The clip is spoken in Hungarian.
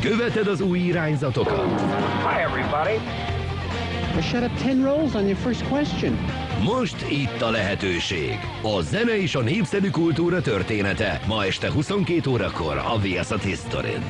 Követed az új irányzatokat? Hi, everybody. I shut up 10 rolls on your first question. Most itt a lehetőség. A zene és a népszerű kultúra története. Ma este 22 órakor a Viaszat Historin.